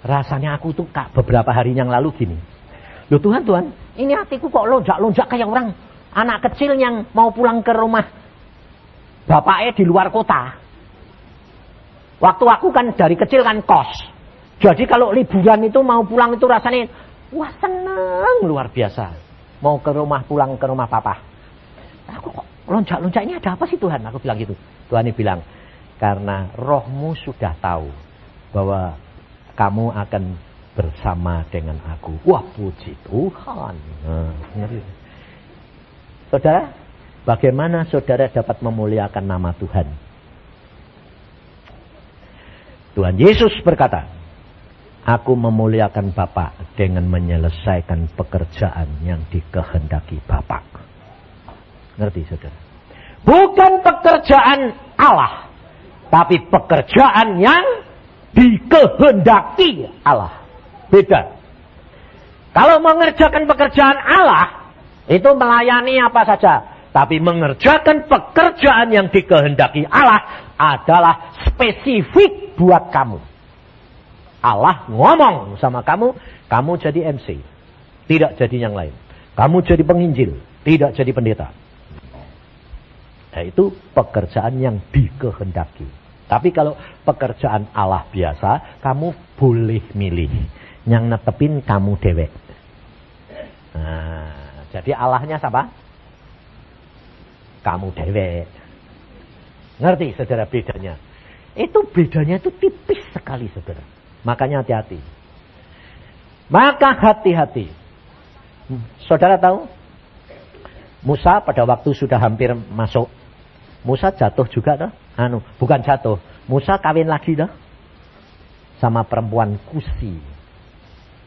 Rasanya aku tuh kak beberapa hari yang lalu gini. Loh Tuhan, Tuhan, ini hatiku kok lonjak-lonjak kayak orang anak kecil yang mau pulang ke rumah bapaknya di luar kota. Waktu aku kan dari kecil kan kos. Jadi kalau liburan itu mau pulang itu rasanya, wah seneng luar biasa. Mau ke rumah pulang ke rumah papa. Aku kok lonjak-lonjak ini ada apa sih Tuhan? Aku bilang gitu. Tuhan ini bilang, karena rohmu sudah tahu bahwa kamu akan bersama dengan aku. Wah puji Tuhan. Nah, saudara, bagaimana saudara dapat memuliakan nama Tuhan? Tuhan Yesus berkata, Aku memuliakan Bapak dengan menyelesaikan pekerjaan yang dikehendaki Bapak. Ngerti saudara? Bukan pekerjaan Allah. Tapi pekerjaan yang dikehendaki Allah. Beda. Kalau mengerjakan pekerjaan Allah, itu melayani apa saja. Tapi mengerjakan pekerjaan yang dikehendaki Allah adalah spesifik buat kamu. Allah ngomong sama kamu, kamu jadi MC. Tidak jadi yang lain. Kamu jadi penginjil, tidak jadi pendeta. Itu pekerjaan yang dikehendaki. Tapi kalau pekerjaan Allah biasa, kamu boleh milih. Yang netepin kamu dewek. Nah, jadi Allahnya siapa? Kamu dewek. Ngerti saudara bedanya? Itu bedanya itu tipis sekali saudara. Makanya hati-hati. Maka hati-hati. Saudara tahu? Musa pada waktu sudah hampir masuk Musa jatuh juga dah. Anu, bukan jatuh. Musa kawin lagi dah. Sama perempuan Kusi.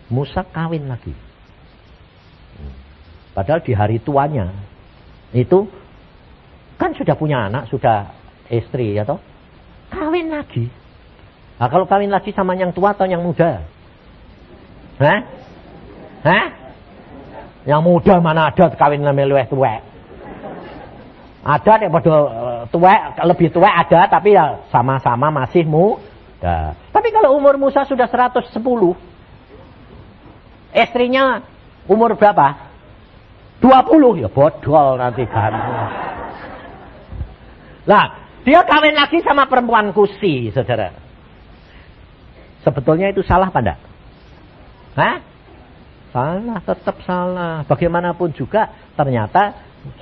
Musa kawin lagi. Padahal di hari tuanya itu kan sudah punya anak, sudah istri ya toh. Kawin lagi. Nah, kalau kawin lagi sama yang tua atau yang muda? Hah? Hah? Yang muda mana ada kawin sama luweh tua? Ada pada eh, tua, lebih tua ada, tapi ya sama-sama masih muda. Tapi kalau umur Musa sudah 110, istrinya umur berapa? 20, ya bodol nanti kan. Nah, dia kawin lagi sama perempuan kusi, saudara. Sebetulnya itu salah pada? Hah? Salah, tetap salah. Bagaimanapun juga ternyata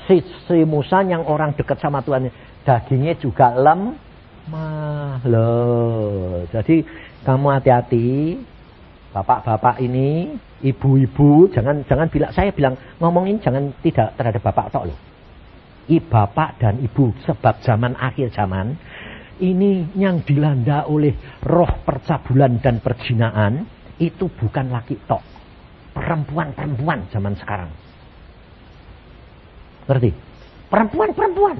si, si Musa yang orang dekat sama Tuhan dagingnya juga lemah loh. Jadi kamu hati-hati, bapak-bapak ini, ibu-ibu, jangan jangan bilang saya bilang ngomongin jangan tidak terhadap bapak tok loh. I bapak dan ibu sebab zaman akhir zaman ini yang dilanda oleh roh percabulan dan perjinaan itu bukan laki tok. Perempuan-perempuan zaman sekarang. Ngerti? Perempuan-perempuan.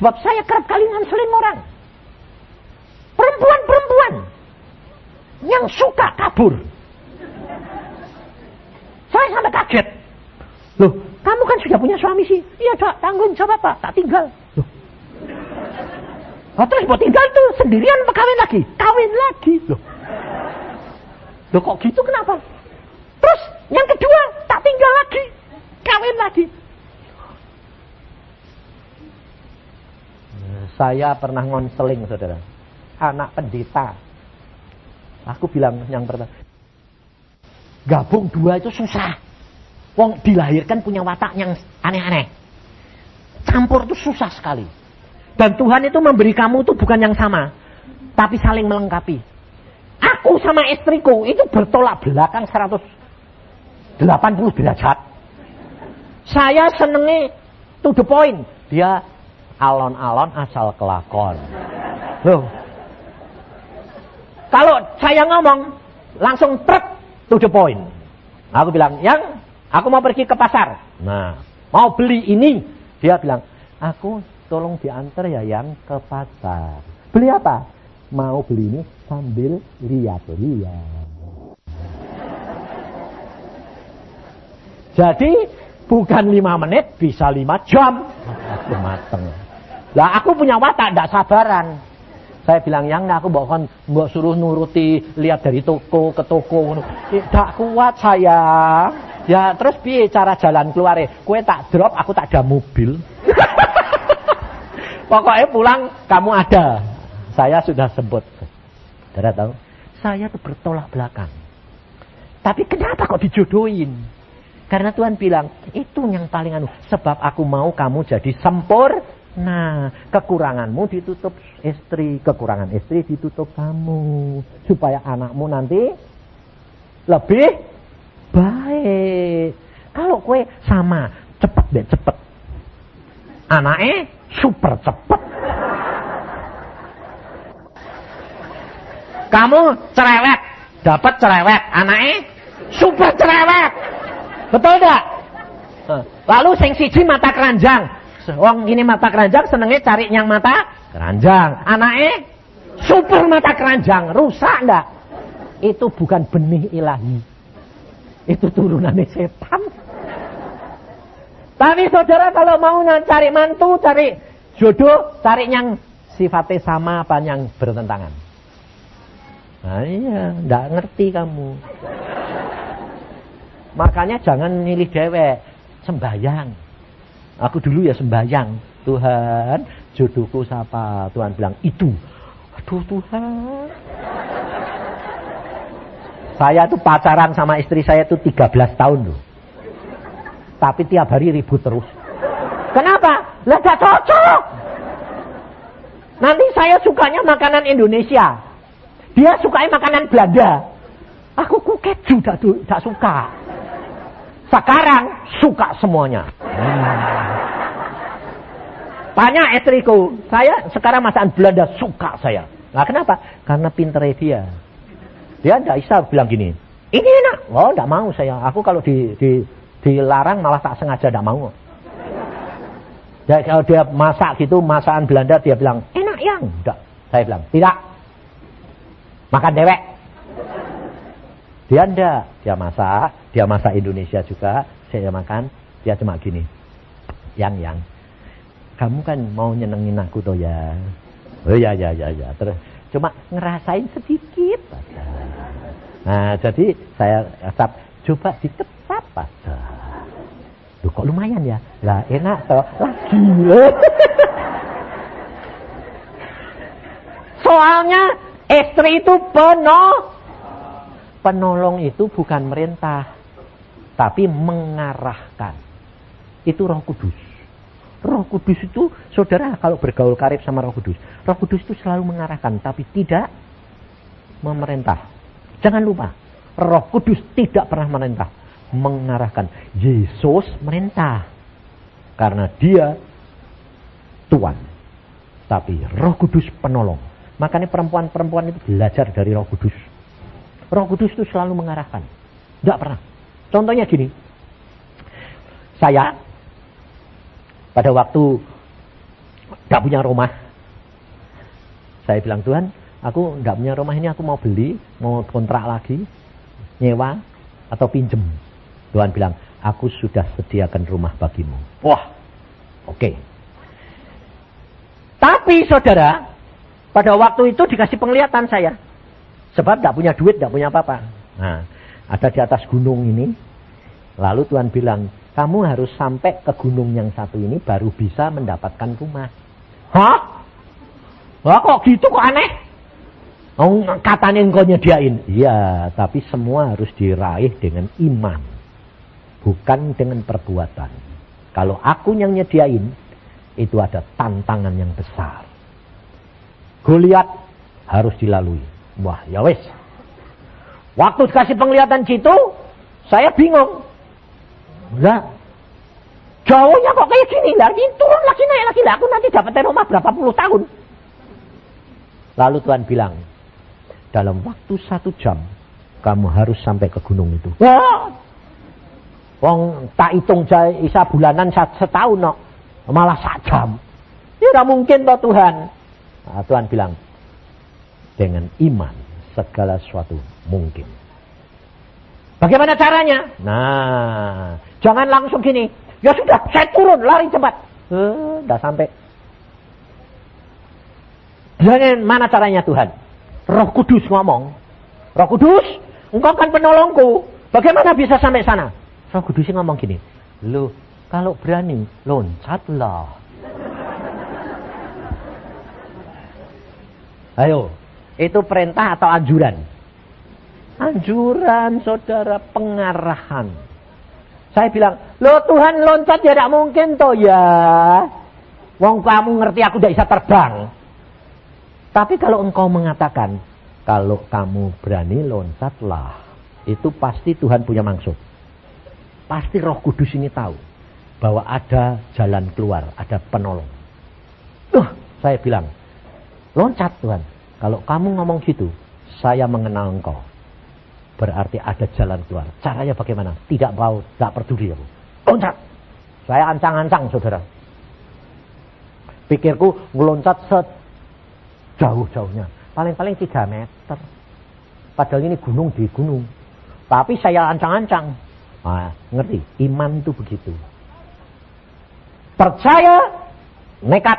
Sebab saya kerap kali nganselin orang. Perempuan-perempuan. Yang suka kabur. Saya sampai kaget. Loh, kamu kan sudah punya suami sih. Iya, tak tanggung jawab apa? Tak tinggal. Loh. Oh, terus mau tinggal tuh sendirian apa kawin lagi? Kawin lagi. Loh. Loh kok gitu kenapa? Terus yang kedua, tak tinggal lagi. Kawin lagi. Saya pernah ngonseling saudara. Anak pendeta. Aku bilang yang pertama. Gabung dua itu susah. Wong dilahirkan punya watak yang aneh-aneh. Campur itu susah sekali. Dan Tuhan itu memberi kamu itu bukan yang sama. Tapi saling melengkapi. Aku sama istriku itu bertolak belakang 180 derajat. Saya senengi to the point. Dia alon-alon asal kelakon. Loh. Kalau saya ngomong langsung truk to the point. Aku bilang, "Yang, aku mau pergi ke pasar." Nah, mau beli ini. Dia bilang, "Aku tolong diantar ya yang ke pasar." Beli apa? Mau beli ini sambil lihat-lihat. Jadi bukan lima menit bisa lima jam. Aku mateng. Lah aku punya watak tidak sabaran. Saya bilang yang aku bahkan mbok suruh nuruti lihat dari toko ke toko Tidak kuat saya. Ya terus piye cara jalan keluar Kue tak drop, aku tak ada mobil. Pokoknya pulang kamu ada. Saya sudah sebut. Saudara tahu? Saya tuh bertolak belakang. Tapi kenapa kok dijodohin? Karena Tuhan bilang, itu yang paling anu. Sebab aku mau kamu jadi sempur Nah, kekuranganmu ditutup istri, kekurangan istri ditutup kamu. Supaya anakmu nanti lebih baik. Kalau kue sama, cepet deh, cepet. Anaknya super cepet. Kamu cerewet, dapat cerewet. Anaknya super cerewet. Betul tidak? Lalu sing siji mata keranjang. Wong ini mata keranjang senengnya cari yang mata keranjang. Anaknya super mata keranjang. Rusak ndak? Itu bukan benih ilahi. Itu turunannya setan. Tapi saudara kalau mau cari mantu, cari jodoh, cari yang sifatnya sama apa yang bertentangan. Nah iya, enggak ngerti kamu. Makanya jangan milih dewek, sembayang. Aku dulu ya sembayang. Tuhan, jodohku siapa? Tuhan bilang, itu. Aduh Tuhan. Saya tuh pacaran sama istri saya tuh 13 tahun loh. Tapi tiap hari ribut terus. Kenapa? Lah gak cocok. Nanti saya sukanya makanan Indonesia. Dia sukanya makanan Belanda. Aku kuket juga tidak suka. Sekarang suka semuanya. Tanya istriku, saya sekarang masakan Belanda suka saya. Nah kenapa? Karena pinter dia. Dia tidak bisa bilang gini, ini enak. Oh, tidak mau saya. Aku kalau di, di dilarang malah tak sengaja tidak mau. Ya, kalau dia masak gitu, masakan Belanda dia bilang, enak yang. Tidak. Saya bilang, tidak. Makan dewek. Dia enggak. Dia masak, dia masak Indonesia juga, saya makan, dia cuma gini. Yang, yang. Kamu kan mau nyenengin aku toh ya. Oh ya, ya, ya, ya. Terus cuma ngerasain sedikit. Nah, jadi saya coba diketap aja. Loh kok lumayan ya? Lah enak toh. Lagi. Soalnya istri itu penuh. Penolong itu bukan merintah. Tapi mengarahkan. Itu roh kudus. Roh kudus itu, saudara kalau bergaul karib sama roh kudus. Roh kudus itu selalu mengarahkan. Tapi tidak memerintah. Jangan lupa. Roh kudus tidak pernah merintah mengarahkan. Yesus merintah. Karena dia Tuhan. Tapi roh kudus penolong. Makanya perempuan-perempuan itu belajar dari roh kudus. Roh kudus itu selalu mengarahkan. Tidak pernah. Contohnya gini. Saya pada waktu tidak punya rumah. Saya bilang Tuhan, aku tidak punya rumah ini aku mau beli, mau kontrak lagi, nyewa atau pinjem. Tuhan bilang, aku sudah sediakan rumah bagimu. Wah, oke. Okay. Tapi saudara, pada waktu itu dikasih penglihatan saya. Sebab tidak punya duit, tidak punya apa-apa. Nah, ada di atas gunung ini. Lalu Tuhan bilang, kamu harus sampai ke gunung yang satu ini baru bisa mendapatkan rumah. Hah? Wah kok gitu kok aneh? Oh, katanya engkau nyediain. Iya, tapi semua harus diraih dengan iman bukan dengan perbuatan. Kalau aku yang nyediain, itu ada tantangan yang besar. Goliat harus dilalui. Wah, ya wes. Waktu dikasih penglihatan situ, saya bingung. Lah, jauhnya kok kayak gini lagi turun lagi naik lagi lah. Aku nanti dapat rumah berapa puluh tahun. Lalu Tuhan bilang, dalam waktu satu jam kamu harus sampai ke gunung itu. Wah, Wong tak hitung isa bulanan setahun no. Malah sak jam. Ya mungkin toh Tuhan. Nah, Tuhan bilang, dengan iman segala sesuatu mungkin. Bagaimana caranya? Nah, jangan langsung gini. Ya sudah, saya turun, lari cepat. Eh, udah sampai. Jangan mana caranya Tuhan? Roh Kudus ngomong. Roh Kudus, engkau kan penolongku. Bagaimana bisa sampai sana? Roh Kudus ngomong gini, lu kalau berani loncatlah. Ayo, itu perintah atau anjuran? Anjuran saudara pengarahan. Saya bilang, lo Tuhan loncat ya tidak mungkin toh ya. Wong kamu ngerti aku tidak bisa terbang. Tapi kalau engkau mengatakan, kalau kamu berani loncatlah. itu pasti Tuhan punya maksud. Pasti Roh Kudus ini tahu bahwa ada jalan keluar, ada penolong. Tuh, saya bilang, loncat Tuhan. Kalau kamu ngomong gitu, saya mengenal engkau. Berarti ada jalan keluar. Caranya bagaimana? Tidak mau, tidak peduli aku. Loncat. Saya ancang-ancang, saudara. Pikirku ngeloncat sejauh-jauhnya. Paling-paling 3 meter. Padahal ini gunung di gunung. Tapi saya ancang-ancang. Nah, ngerti? Iman itu begitu. Percaya, nekat.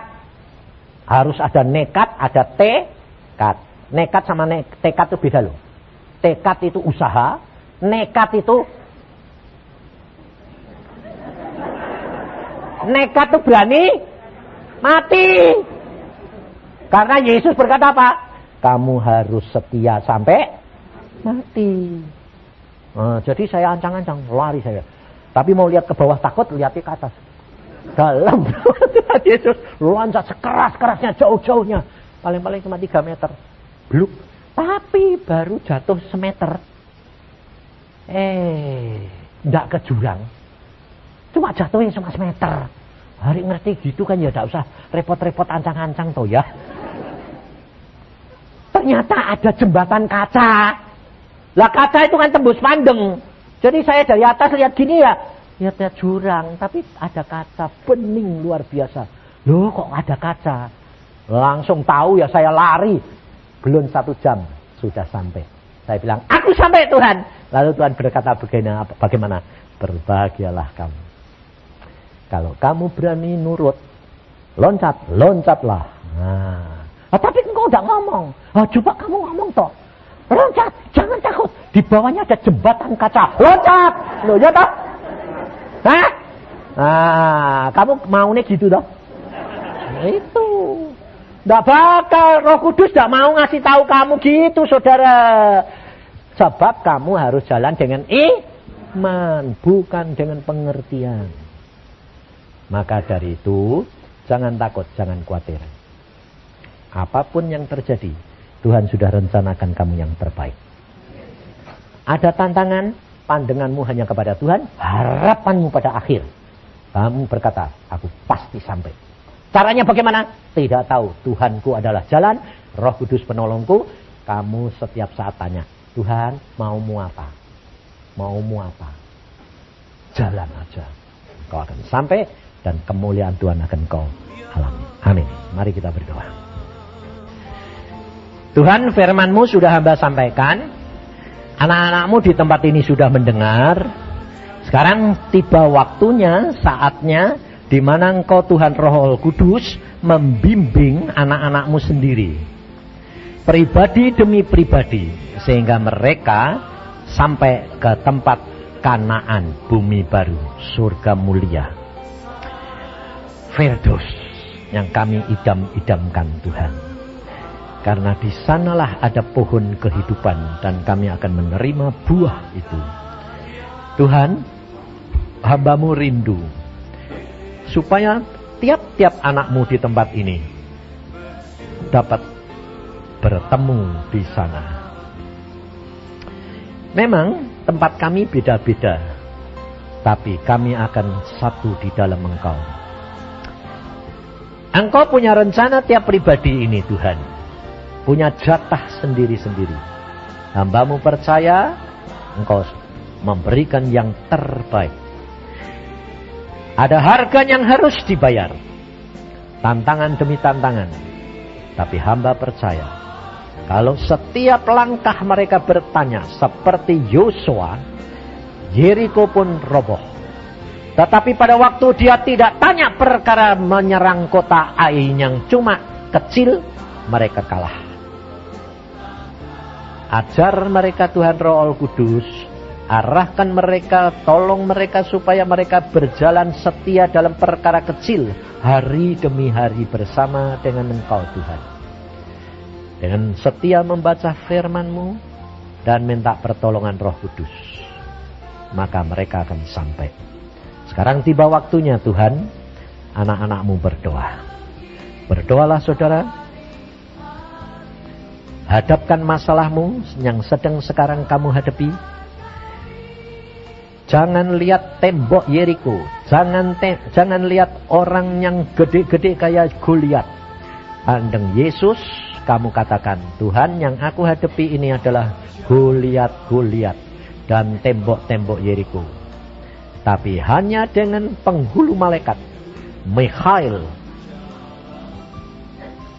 Harus ada nekat, ada tekad. Nekat sama ne tekad itu beda loh. Tekad itu usaha, nekat itu nekat itu berani mati. Karena Yesus berkata apa? Kamu harus setia sampai mati. Nah, jadi saya ancang-ancang, lari saya. Tapi mau lihat ke bawah takut, lihat ke atas. Dalam Yesus loncat sekeras-kerasnya, jauh-jauhnya. Paling-paling cuma 3 meter. Bluk. Tapi baru jatuh semeter. Eh, tidak ke jurang. Cuma jatuhnya cuma semeter. Hari ngerti gitu kan ya tidak usah repot-repot ancang-ancang toh ya. Ternyata ada jembatan kaca. Lah kaca itu kan tembus pandeng. Jadi saya dari atas lihat gini ya, lihat, lihat jurang, tapi ada kaca bening luar biasa. Loh kok ada kaca? Langsung tahu ya saya lari. Belum satu jam sudah sampai. Saya bilang, aku sampai Tuhan. Lalu Tuhan berkata bagaimana? bagaimana? Berbahagialah kamu. Kalau kamu berani nurut, loncat, loncatlah. Nah, ah, tapi engkau tidak ngomong. Ah, coba kamu ngomong toh. Loncat, jangan takut. Di bawahnya ada jembatan kaca. Loncat. Loh, ya toh? Hah? Nah, kamu mau nih gitu toh? Nah, itu. Tidak bakal. Roh Kudus tidak mau ngasih tahu kamu gitu, saudara. Sebab kamu harus jalan dengan iman, bukan dengan pengertian. Maka dari itu, jangan takut, jangan khawatir. Apa pun yang terjadi, Tuhan sudah rencanakan kamu yang terbaik. Ada tantangan, pandanganmu hanya kepada Tuhan, harapanmu pada akhir. Kamu berkata, aku pasti sampai. Caranya bagaimana? Tidak tahu. Tuhanku adalah jalan, roh kudus penolongku. Kamu setiap saat tanya, Tuhan maumu apa? Maumu apa? Jalan aja. Kau akan sampai dan kemuliaan Tuhan akan kau alami. Amin. Mari kita berdoa. Tuhan firmanmu sudah hamba sampaikan. Anak-anakmu di tempat ini sudah mendengar. Sekarang tiba waktunya, saatnya di mana engkau Tuhan Roh Kudus membimbing anak-anakmu sendiri. Pribadi demi pribadi. Sehingga mereka sampai ke tempat kanaan bumi baru, surga mulia. Firdaus yang kami idam-idamkan Tuhan. Karena di sanalah ada pohon kehidupan dan kami akan menerima buah itu. Tuhan, hambamu rindu. Supaya tiap-tiap anakmu di tempat ini dapat bertemu di sana. Memang tempat kami beda-beda. Tapi kami akan satu di dalam engkau. Engkau punya rencana tiap pribadi ini Tuhan punya jatah sendiri-sendiri. Hambamu percaya, engkau memberikan yang terbaik. Ada harga yang harus dibayar. Tantangan demi tantangan. Tapi hamba percaya, kalau setiap langkah mereka bertanya seperti Yosua, Jericho pun roboh. Tetapi pada waktu dia tidak tanya perkara menyerang kota Ai yang cuma kecil, mereka kalah. Ajar mereka Tuhan Roh Kudus. Arahkan mereka, tolong mereka supaya mereka berjalan setia dalam perkara kecil. Hari demi hari bersama dengan engkau Tuhan. Dengan setia membaca firmanmu dan minta pertolongan roh kudus. Maka mereka akan sampai. Sekarang tiba waktunya Tuhan, anak-anakmu berdoa. Berdoalah saudara, Hadapkan masalahmu yang sedang sekarang kamu hadapi. Jangan lihat tembok Yeriko. Jangan te jangan lihat orang yang gede-gede kayak Goliat. Andeng Yesus, kamu katakan, Tuhan yang aku hadapi ini adalah Goliat-Goliat dan tembok-tembok Yeriko. Tapi hanya dengan penghulu malaikat, Mikhail,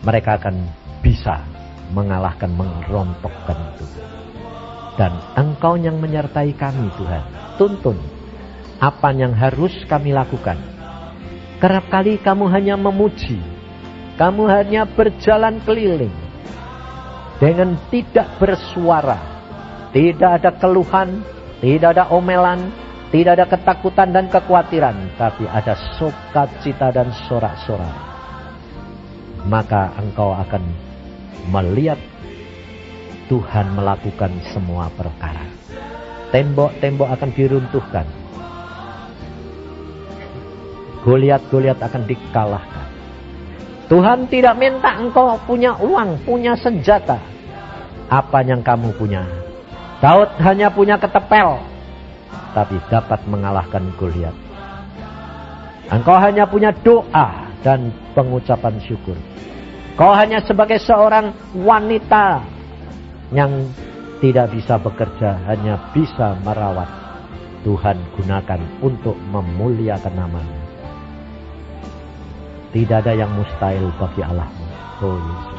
mereka akan bisa mengalahkan, merontokkan itu. Dan engkau yang menyertai kami Tuhan tuntun apa yang harus kami lakukan. Kerap kali kamu hanya memuji, kamu hanya berjalan keliling. Dengan tidak bersuara, tidak ada keluhan, tidak ada omelan, tidak ada ketakutan dan kekhawatiran, tapi ada sukacita dan sorak-sorai. Maka engkau akan melihat Tuhan melakukan semua perkara tembok-tembok akan diruntuhkan. Goliat-goliat akan dikalahkan. Tuhan tidak minta engkau punya uang, punya senjata. Apa yang kamu punya? Daud hanya punya ketepel, tapi dapat mengalahkan Goliat. Engkau hanya punya doa dan pengucapan syukur. Kau hanya sebagai seorang wanita yang tidak bisa bekerja, hanya bisa merawat. Tuhan gunakan untuk memuliakan namanya. Tidak ada yang mustahil bagi Allahmu. Oh Yesus.